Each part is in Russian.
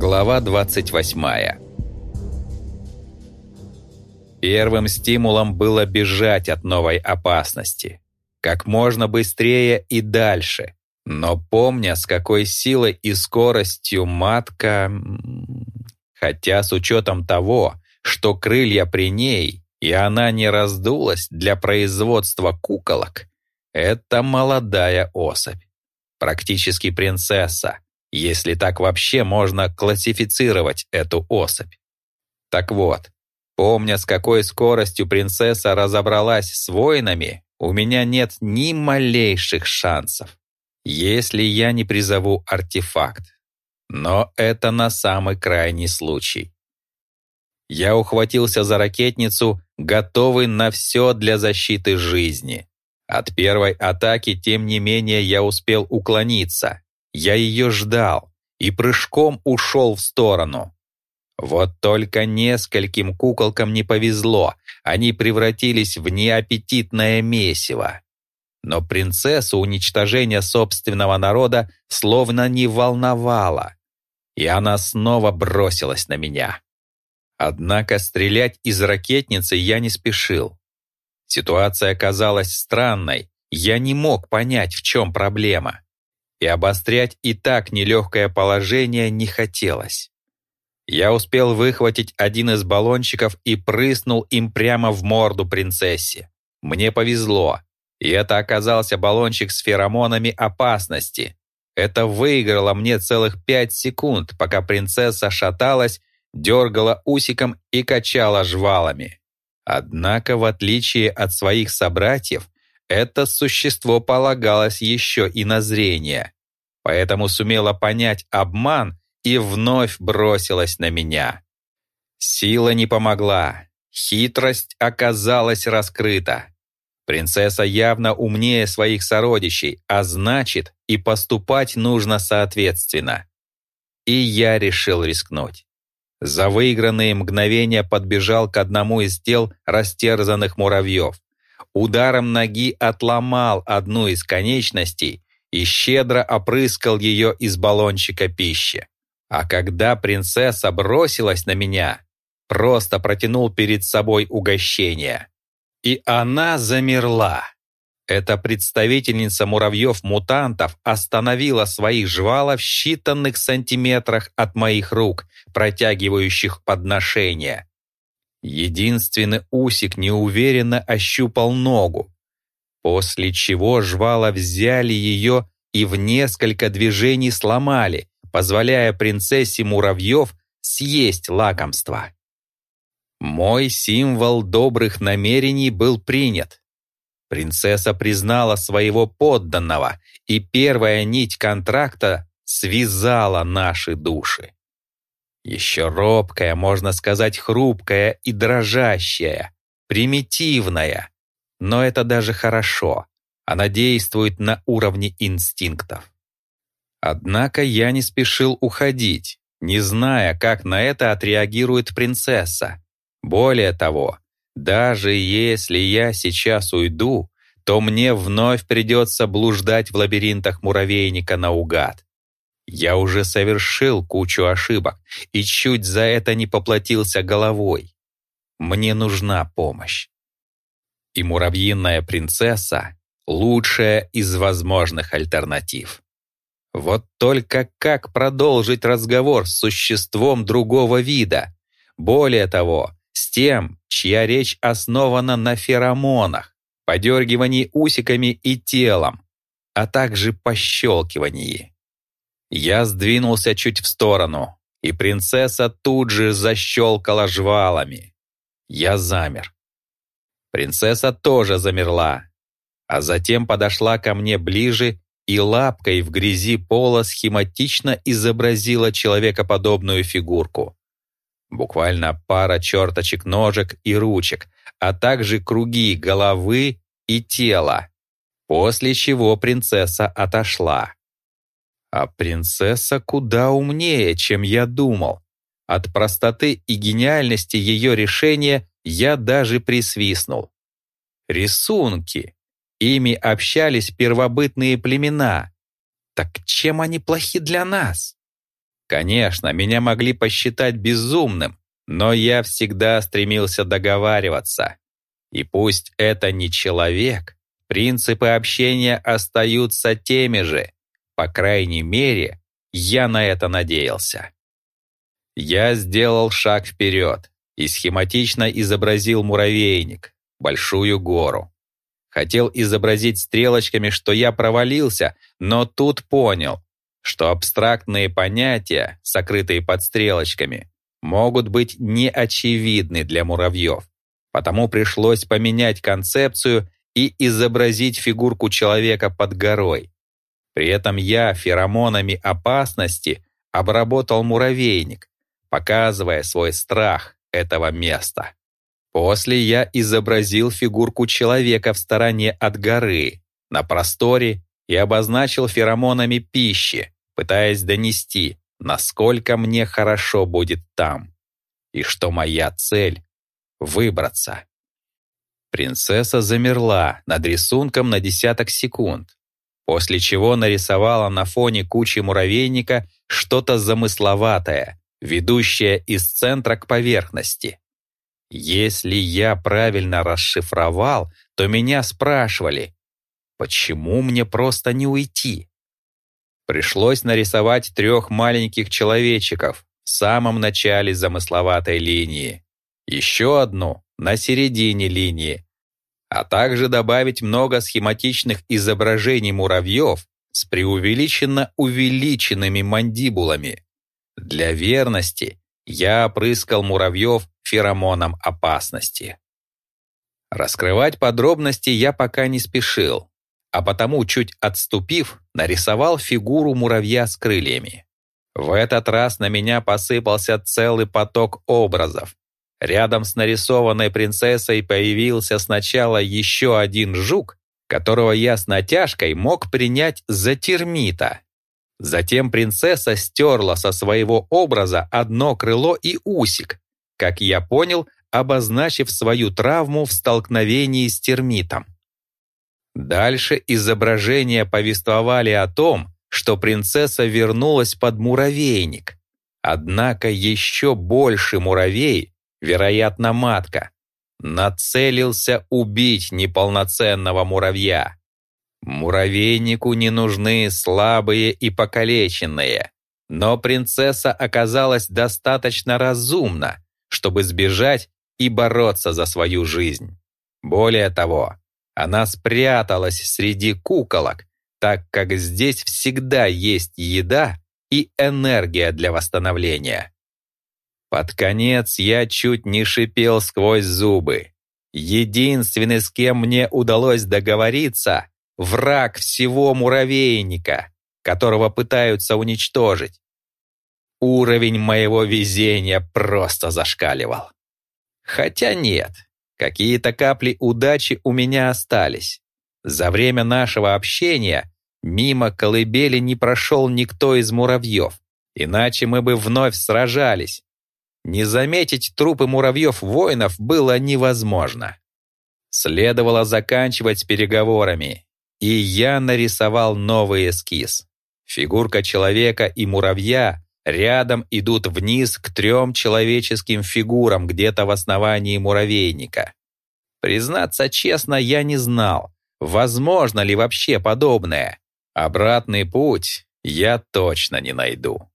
Глава 28 Первым стимулом было бежать от новой опасности. Как можно быстрее и дальше. Но помня, с какой силой и скоростью матка... Хотя с учетом того, что крылья при ней, и она не раздулась для производства куколок, это молодая особь. Практически принцесса, если так вообще можно классифицировать эту особь. Так вот, помня, с какой скоростью принцесса разобралась с воинами, у меня нет ни малейших шансов, если я не призову артефакт. Но это на самый крайний случай. Я ухватился за ракетницу, готовый на все для защиты жизни. От первой атаки, тем не менее, я успел уклониться, я ее ждал и прыжком ушел в сторону. Вот только нескольким куколкам не повезло, они превратились в неаппетитное месиво. Но принцессу уничтожение собственного народа словно не волновало, и она снова бросилась на меня. Однако стрелять из ракетницы я не спешил. Ситуация оказалась странной, я не мог понять, в чем проблема и обострять и так нелегкое положение не хотелось. Я успел выхватить один из баллончиков и прыснул им прямо в морду принцессе. Мне повезло, и это оказался баллончик с феромонами опасности. Это выиграло мне целых пять секунд, пока принцесса шаталась, дергала усиком и качала жвалами. Однако, в отличие от своих собратьев, это существо полагалось еще и на зрение, поэтому сумело понять обман и вновь бросилась на меня. Сила не помогла, хитрость оказалась раскрыта. Принцесса явно умнее своих сородичей, а значит, и поступать нужно соответственно. И я решил рискнуть. За выигранные мгновения подбежал к одному из тел растерзанных муравьев ударом ноги отломал одну из конечностей и щедро опрыскал ее из баллончика пищи. А когда принцесса бросилась на меня, просто протянул перед собой угощение. И она замерла. Эта представительница муравьев-мутантов остановила свои жвала в считанных сантиметрах от моих рук, протягивающих подношения. Единственный усик неуверенно ощупал ногу, после чего жвала взяли ее и в несколько движений сломали, позволяя принцессе муравьев съесть лакомство. Мой символ добрых намерений был принят. Принцесса признала своего подданного, и первая нить контракта связала наши души. Еще робкая, можно сказать, хрупкая и дрожащая, примитивная. Но это даже хорошо. Она действует на уровне инстинктов. Однако я не спешил уходить, не зная, как на это отреагирует принцесса. Более того, даже если я сейчас уйду, то мне вновь придется блуждать в лабиринтах муравейника наугад. Я уже совершил кучу ошибок и чуть за это не поплатился головой. Мне нужна помощь. И муравьиная принцесса — лучшая из возможных альтернатив. Вот только как продолжить разговор с существом другого вида? Более того, с тем, чья речь основана на феромонах, подергивании усиками и телом, а также пощелкивании. Я сдвинулся чуть в сторону, и принцесса тут же защелкала жвалами. Я замер. Принцесса тоже замерла, а затем подошла ко мне ближе и лапкой в грязи пола схематично изобразила человекоподобную фигурку. Буквально пара черточек ножек и ручек, а также круги головы и тела, после чего принцесса отошла. А принцесса куда умнее, чем я думал. От простоты и гениальности ее решения я даже присвистнул. Рисунки. Ими общались первобытные племена. Так чем они плохи для нас? Конечно, меня могли посчитать безумным, но я всегда стремился договариваться. И пусть это не человек, принципы общения остаются теми же. По крайней мере, я на это надеялся. Я сделал шаг вперед и схематично изобразил муравейник, большую гору. Хотел изобразить стрелочками, что я провалился, но тут понял, что абстрактные понятия, сокрытые под стрелочками, могут быть неочевидны для муравьев. Потому пришлось поменять концепцию и изобразить фигурку человека под горой. При этом я феромонами опасности обработал муравейник, показывая свой страх этого места. После я изобразил фигурку человека в стороне от горы, на просторе и обозначил феромонами пищи, пытаясь донести, насколько мне хорошо будет там, и что моя цель — выбраться. Принцесса замерла над рисунком на десяток секунд, после чего нарисовала на фоне кучи муравейника что-то замысловатое, ведущее из центра к поверхности. Если я правильно расшифровал, то меня спрашивали, почему мне просто не уйти? Пришлось нарисовать трех маленьких человечиков в самом начале замысловатой линии, еще одну на середине линии, а также добавить много схематичных изображений муравьев с преувеличенно увеличенными мандибулами. Для верности я опрыскал муравьев феромоном опасности. Раскрывать подробности я пока не спешил, а потому, чуть отступив, нарисовал фигуру муравья с крыльями. В этот раз на меня посыпался целый поток образов. Рядом с нарисованной принцессой появился сначала еще один жук, которого я с натяжкой мог принять за термита. Затем принцесса стерла со своего образа одно крыло и усик, как я понял, обозначив свою травму в столкновении с термитом. Дальше изображения повествовали о том, что принцесса вернулась под муравейник. Однако еще больше муравей, вероятно, матка, нацелился убить неполноценного муравья. Муравейнику не нужны слабые и покалеченные, но принцесса оказалась достаточно разумна, чтобы сбежать и бороться за свою жизнь. Более того, она спряталась среди куколок, так как здесь всегда есть еда и энергия для восстановления. Под конец я чуть не шипел сквозь зубы. Единственный, с кем мне удалось договориться, враг всего муравейника, которого пытаются уничтожить. Уровень моего везения просто зашкаливал. Хотя нет, Какие-то капли удачи у меня остались. За время нашего общения мимо колыбели не прошел никто из муравьев, иначе мы бы вновь сражались. Не заметить трупы муравьев-воинов было невозможно. Следовало заканчивать переговорами, и я нарисовал новый эскиз. Фигурка человека и муравья Рядом идут вниз к трем человеческим фигурам где-то в основании муравейника. Признаться честно, я не знал, возможно ли вообще подобное. Обратный путь я точно не найду.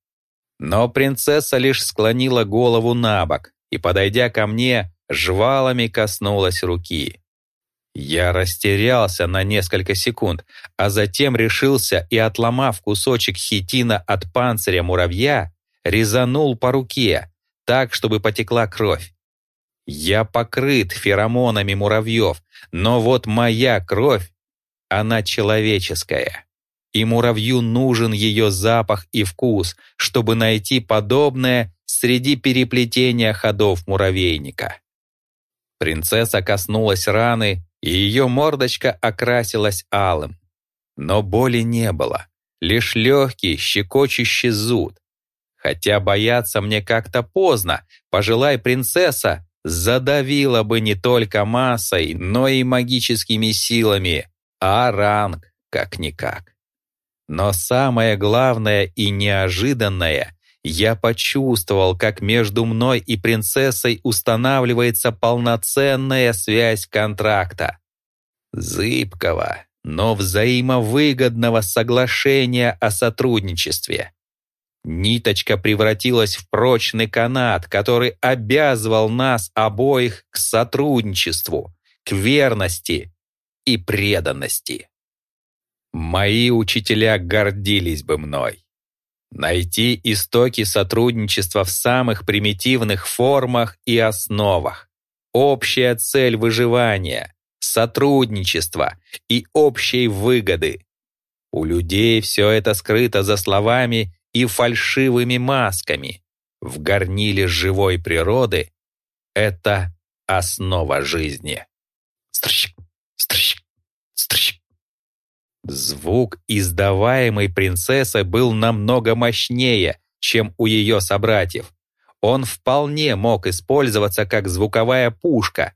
Но принцесса лишь склонила голову на бок и, подойдя ко мне, жвалами коснулась руки. Я растерялся на несколько секунд, а затем решился и, отломав кусочек хитина от панциря муравья, резанул по руке, так, чтобы потекла кровь. Я покрыт феромонами муравьев, но вот моя кровь, она человеческая. И муравью нужен ее запах и вкус, чтобы найти подобное среди переплетения ходов муравейника. Принцесса коснулась раны, и ее мордочка окрасилась алым. Но боли не было, лишь легкий, щекочущий зуд. Хотя бояться мне как-то поздно, пожелай принцесса, задавила бы не только массой, но и магическими силами, а ранг как-никак. Но самое главное и неожиданное, я почувствовал, как между мной и принцессой устанавливается полноценная связь контракта. Зыбкого, но взаимовыгодного соглашения о сотрудничестве. Ниточка превратилась в прочный канат, который обязывал нас обоих к сотрудничеству, к верности и преданности. Мои учителя гордились бы мной. Найти истоки сотрудничества в самых примитивных формах и основах. Общая цель выживания, сотрудничество и общей выгоды. У людей все это скрыто за словами и фальшивыми масками. В горниле живой природы это основа жизни. Стрщик, стрщик, стрщик. Звук, издаваемый принцессой, был намного мощнее, чем у ее собратьев. Он вполне мог использоваться как звуковая пушка,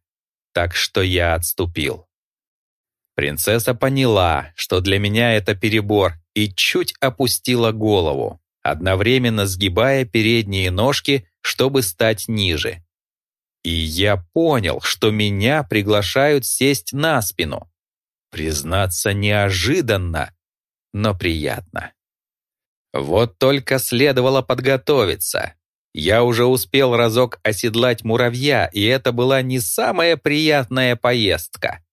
так что я отступил. Принцесса поняла, что для меня это перебор, и чуть опустила голову, одновременно сгибая передние ножки, чтобы стать ниже. И я понял, что меня приглашают сесть на спину. Признаться, неожиданно, но приятно. Вот только следовало подготовиться. Я уже успел разок оседлать муравья, и это была не самая приятная поездка.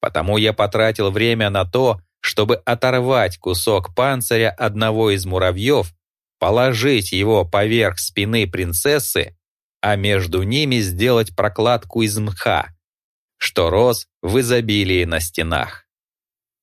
Потому я потратил время на то, чтобы оторвать кусок панциря одного из муравьев, положить его поверх спины принцессы, а между ними сделать прокладку из мха, что рос в изобилии на стенах.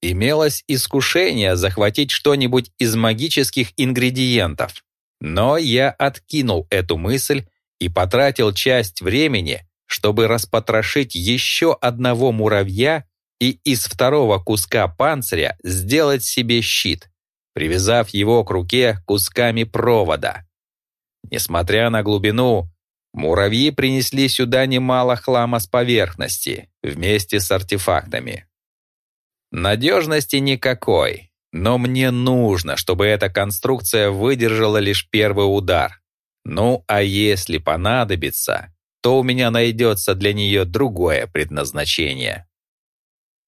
Имелось искушение захватить что-нибудь из магических ингредиентов, но я откинул эту мысль и потратил часть времени, чтобы распотрошить еще одного муравья и из второго куска панциря сделать себе щит, привязав его к руке кусками провода. Несмотря на глубину, Муравьи принесли сюда немало хлама с поверхности, вместе с артефактами. Надежности никакой, но мне нужно, чтобы эта конструкция выдержала лишь первый удар. Ну, а если понадобится, то у меня найдется для нее другое предназначение.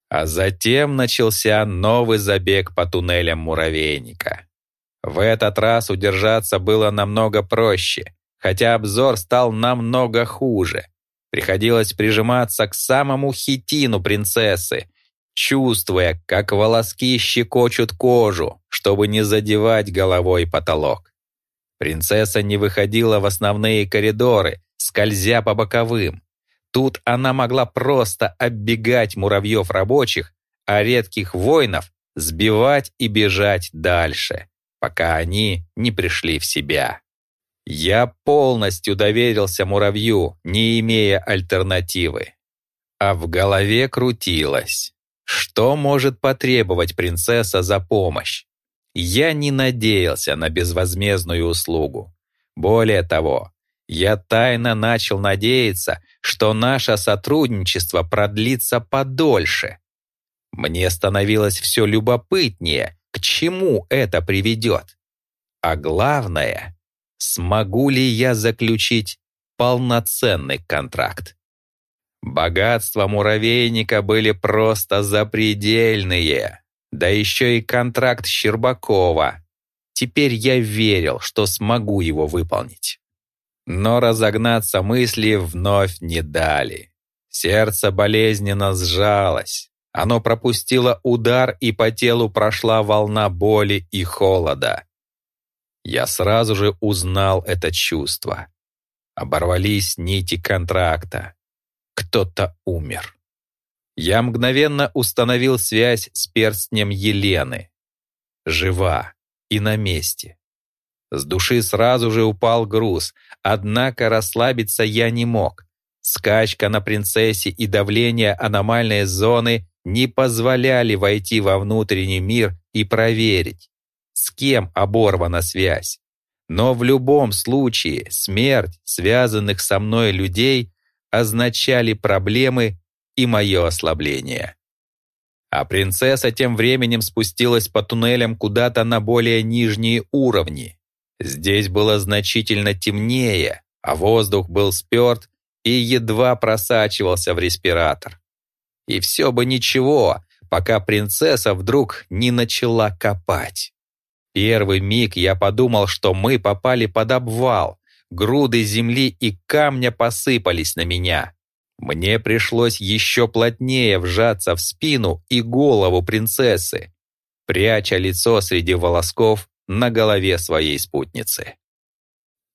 А затем начался новый забег по туннелям муравейника. В этот раз удержаться было намного проще, хотя обзор стал намного хуже. Приходилось прижиматься к самому хитину принцессы, чувствуя, как волоски щекочут кожу, чтобы не задевать головой потолок. Принцесса не выходила в основные коридоры, скользя по боковым. Тут она могла просто оббегать муравьев рабочих, а редких воинов сбивать и бежать дальше, пока они не пришли в себя. Я полностью доверился муравью, не имея альтернативы. А в голове крутилось. Что может потребовать принцесса за помощь? Я не надеялся на безвозмездную услугу. Более того, я тайно начал надеяться, что наше сотрудничество продлится подольше. Мне становилось все любопытнее, к чему это приведет. А главное, смогу ли я заключить полноценный контракт. Богатства муравейника были просто запредельные. Да еще и контракт Щербакова. Теперь я верил, что смогу его выполнить. Но разогнаться мысли вновь не дали. Сердце болезненно сжалось. Оно пропустило удар, и по телу прошла волна боли и холода. Я сразу же узнал это чувство. Оборвались нити контракта. Кто-то умер. Я мгновенно установил связь с перстнем Елены. Жива и на месте. С души сразу же упал груз, однако расслабиться я не мог. Скачка на принцессе и давление аномальной зоны не позволяли войти во внутренний мир и проверить, с кем оборвана связь. Но в любом случае смерть связанных со мной людей означали проблемы и мое ослабление. А принцесса тем временем спустилась по туннелям куда-то на более нижние уровни. Здесь было значительно темнее, а воздух был сперт и едва просачивался в респиратор. И все бы ничего, пока принцесса вдруг не начала копать. Первый миг я подумал, что мы попали под обвал, груды земли и камня посыпались на меня. Мне пришлось еще плотнее вжаться в спину и голову принцессы, пряча лицо среди волосков на голове своей спутницы.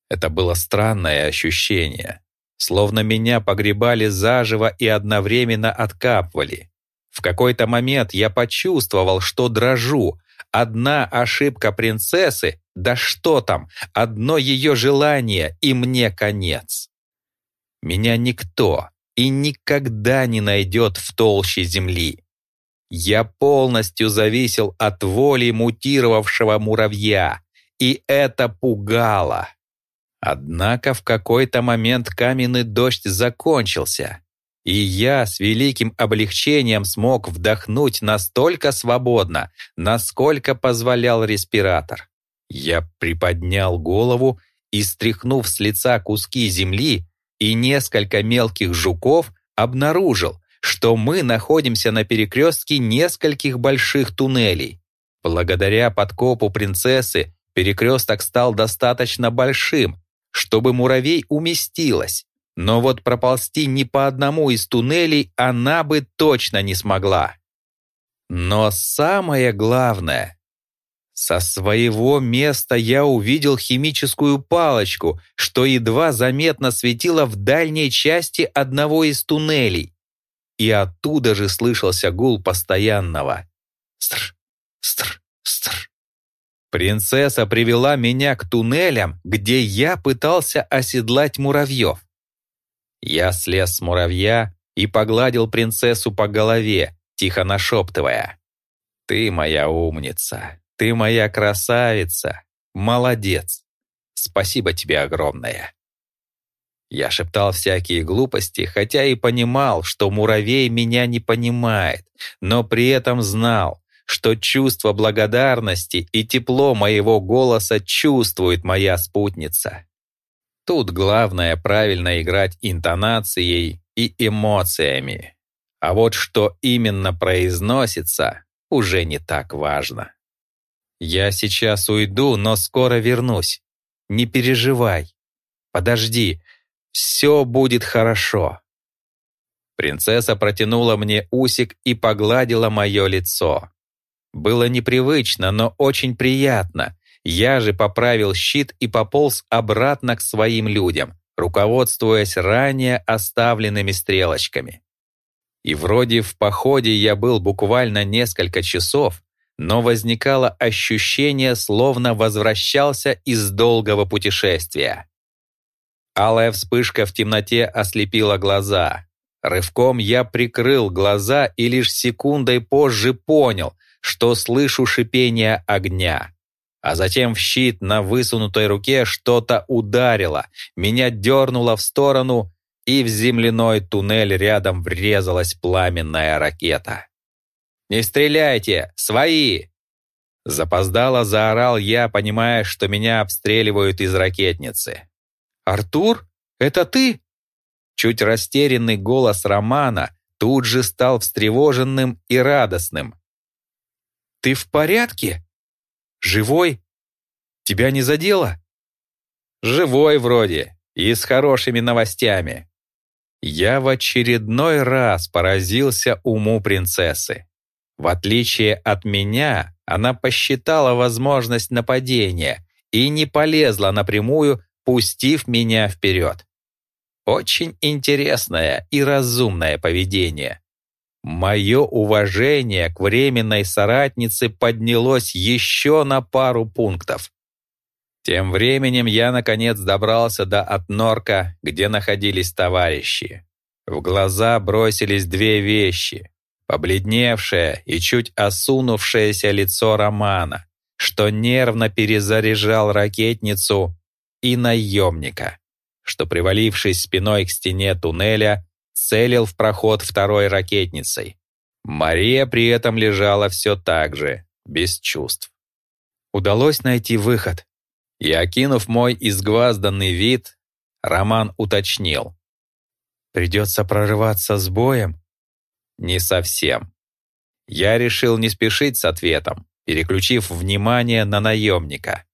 Это было странное ощущение, словно меня погребали заживо и одновременно откапывали. В какой-то момент я почувствовал, что дрожу. Одна ошибка принцессы, да что там, одно ее желание, и мне конец. Меня никто, и никогда не найдет в толще земли. Я полностью зависел от воли мутировавшего муравья, и это пугало. Однако в какой-то момент каменный дождь закончился, и я с великим облегчением смог вдохнуть настолько свободно, насколько позволял респиратор. Я приподнял голову и, стряхнув с лица куски земли, и несколько мелких жуков обнаружил, что мы находимся на перекрестке нескольких больших туннелей. Благодаря подкопу принцессы перекресток стал достаточно большим, чтобы муравей уместилась, но вот проползти ни по одному из туннелей она бы точно не смогла. Но самое главное, со своего места я увидел химическую палочку, что едва заметно светила в дальней части одного из туннелей. И оттуда же слышался гул постоянного «стр, стр, стр». Принцесса привела меня к туннелям, где я пытался оседлать муравьев. Я слез с муравья и погладил принцессу по голове, тихо нашептывая. «Ты моя умница, ты моя красавица, молодец, спасибо тебе огромное». Я шептал всякие глупости, хотя и понимал, что муравей меня не понимает, но при этом знал, что чувство благодарности и тепло моего голоса чувствует моя спутница. Тут главное правильно играть интонацией и эмоциями. А вот что именно произносится, уже не так важно. Я сейчас уйду, но скоро вернусь. Не переживай. Подожди, все будет хорошо. Принцесса протянула мне усик и погладила мое лицо. Было непривычно, но очень приятно. Я же поправил щит и пополз обратно к своим людям, руководствуясь ранее оставленными стрелочками. И вроде в походе я был буквально несколько часов, но возникало ощущение, словно возвращался из долгого путешествия. Алая вспышка в темноте ослепила глаза. Рывком я прикрыл глаза и лишь секундой позже понял, что слышу шипение огня. А затем в щит на высунутой руке что-то ударило, меня дернуло в сторону, и в земляной туннель рядом врезалась пламенная ракета. «Не стреляйте! Свои!» Запоздало заорал я, понимая, что меня обстреливают из ракетницы. «Артур? Это ты?» Чуть растерянный голос Романа тут же стал встревоженным и радостным. «Ты в порядке? Живой? Тебя не задело?» «Живой вроде, и с хорошими новостями». Я в очередной раз поразился уму принцессы. В отличие от меня, она посчитала возможность нападения и не полезла напрямую, пустив меня вперед. Очень интересное и разумное поведение. Мое уважение к временной соратнице поднялось еще на пару пунктов. Тем временем я, наконец, добрался до отнорка, где находились товарищи. В глаза бросились две вещи побледневшее и чуть осунувшееся лицо Романа, что нервно перезаряжал ракетницу, и наемника, что, привалившись спиной к стене туннеля, целил в проход второй ракетницей. Мария при этом лежала все так же, без чувств. Удалось найти выход. И, окинув мой изгвазданный вид, Роман уточнил. «Придется прорываться с боем?» «Не совсем». Я решил не спешить с ответом, переключив внимание на наемника.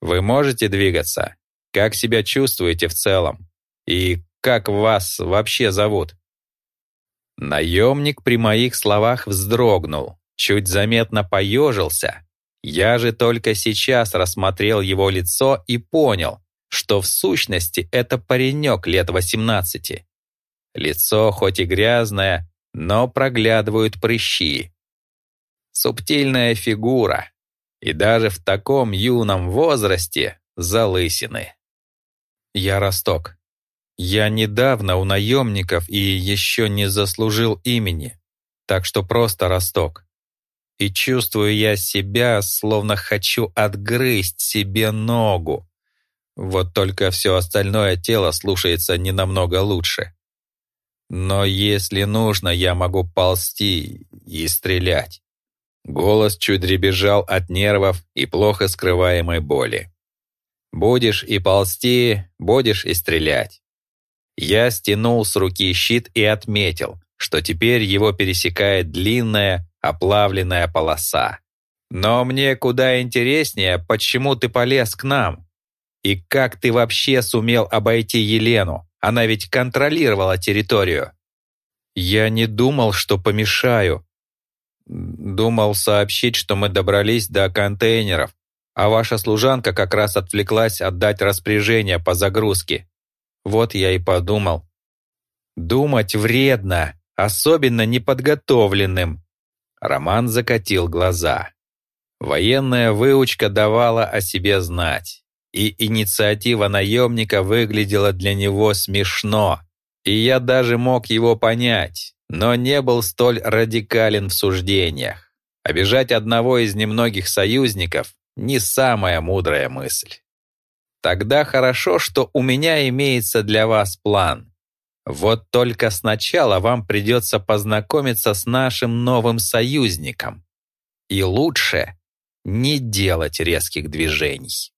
«Вы можете двигаться? Как себя чувствуете в целом? И как вас вообще зовут?» Наемник при моих словах вздрогнул, чуть заметно поежился. Я же только сейчас рассмотрел его лицо и понял, что в сущности это паренек лет 18. Лицо хоть и грязное, но проглядывают прыщи. Субтильная фигура, и даже в таком юном возрасте залысины. Я Росток. Я недавно у наемников и еще не заслужил имени, так что просто Росток. И чувствую я себя, словно хочу отгрызть себе ногу. Вот только все остальное тело слушается не намного лучше. Но если нужно, я могу ползти и стрелять. Голос чуть дребезжал от нервов и плохо скрываемой боли. Будешь и ползти, будешь и стрелять. Я стянул с руки щит и отметил, что теперь его пересекает длинная, оплавленная полоса. Но мне куда интереснее, почему ты полез к нам. И как ты вообще сумел обойти Елену? Она ведь контролировала территорию. Я не думал, что помешаю. Думал сообщить, что мы добрались до контейнеров, а ваша служанка как раз отвлеклась отдать распоряжение по загрузке. Вот я и подумал. Думать вредно, особенно неподготовленным. Роман закатил глаза. Военная выучка давала о себе знать и инициатива наемника выглядела для него смешно, и я даже мог его понять, но не был столь радикален в суждениях. Обижать одного из немногих союзников — не самая мудрая мысль. Тогда хорошо, что у меня имеется для вас план. Вот только сначала вам придется познакомиться с нашим новым союзником. И лучше не делать резких движений.